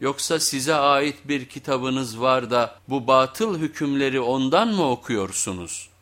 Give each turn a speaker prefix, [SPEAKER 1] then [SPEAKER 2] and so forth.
[SPEAKER 1] Yoksa size ait bir kitabınız var da bu batıl hükümleri ondan mı okuyorsunuz?''